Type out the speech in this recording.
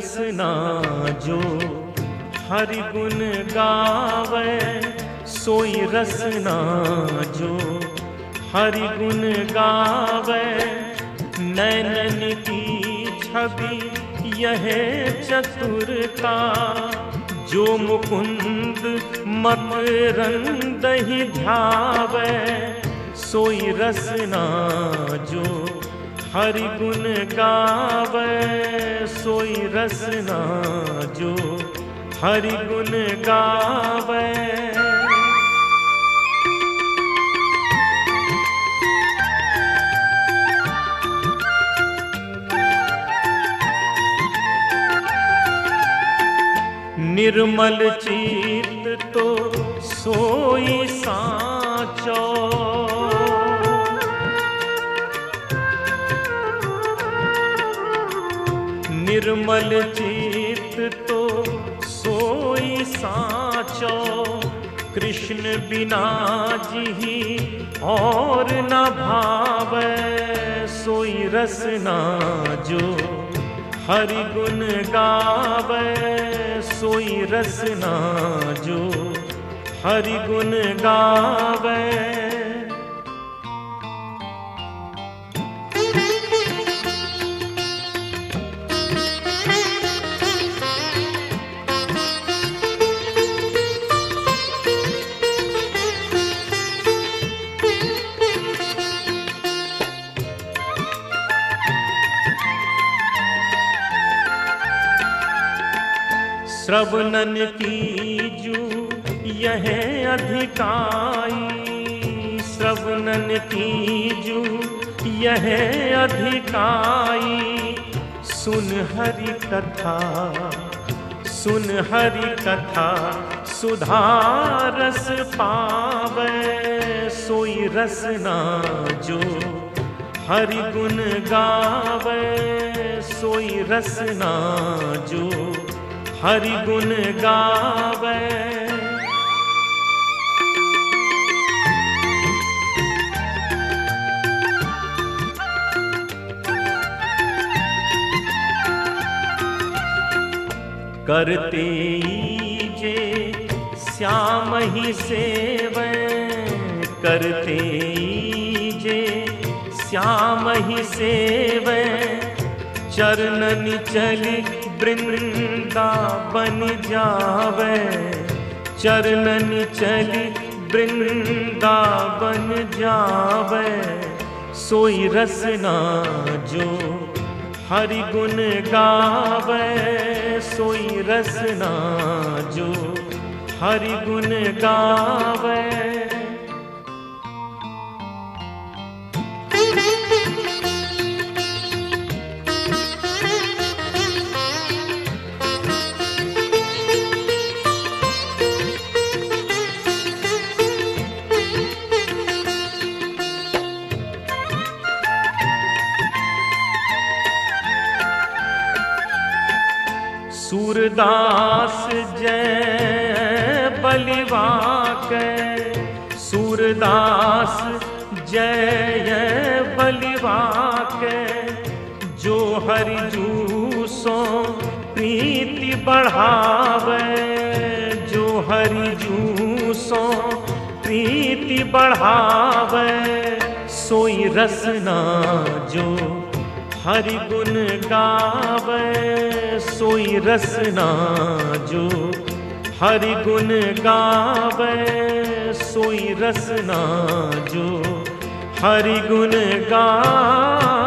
रसना जो हरि गुण गावे, सोई रसना जो हरि गुण गावे। नैनन की छवि यह चतुरता जो मुकुंद मत रंग ही ध्यावे। सोई रसना जो हरि गुण गावे रसना जो हरि गुण गावे। निर्मल चित तो सोई साचो। निर्मल चित तो सोई साचो। कृष्ण बिना जी और न भावे, सोई रसना जो हरि गुण गावे, सोई रसना जो हरि गुण गावे। श्रवणन की जू यह अधिकाई। श्रवणन की जू यह अधिकाई। सुन हरि कथा, सुन हरि कथा, सुधारस पावे, सोई रसना जो हरि गुण गावे, सोई रसना जो हरि गुण गावे। करते जे श्याम ही सेव। करते जे श्याम ही सेव। चरणन चली बन जावे चरणन चली बन जावे। सोई रसना जो हरि गुण गावे, सोई रसना जो हरि गुण गावे। सूरदास जय बलिवा के सूरदास जय बलिवा के जो हरि जूसो प्रीति बढ़ावे, जो हरि जूसो प्रीति बढ़ावे, सोई रसना जो हरि गुण गावे, सोई रसना जो। हरि गुण गावे, सोई रसना जो। हरि गुण गावे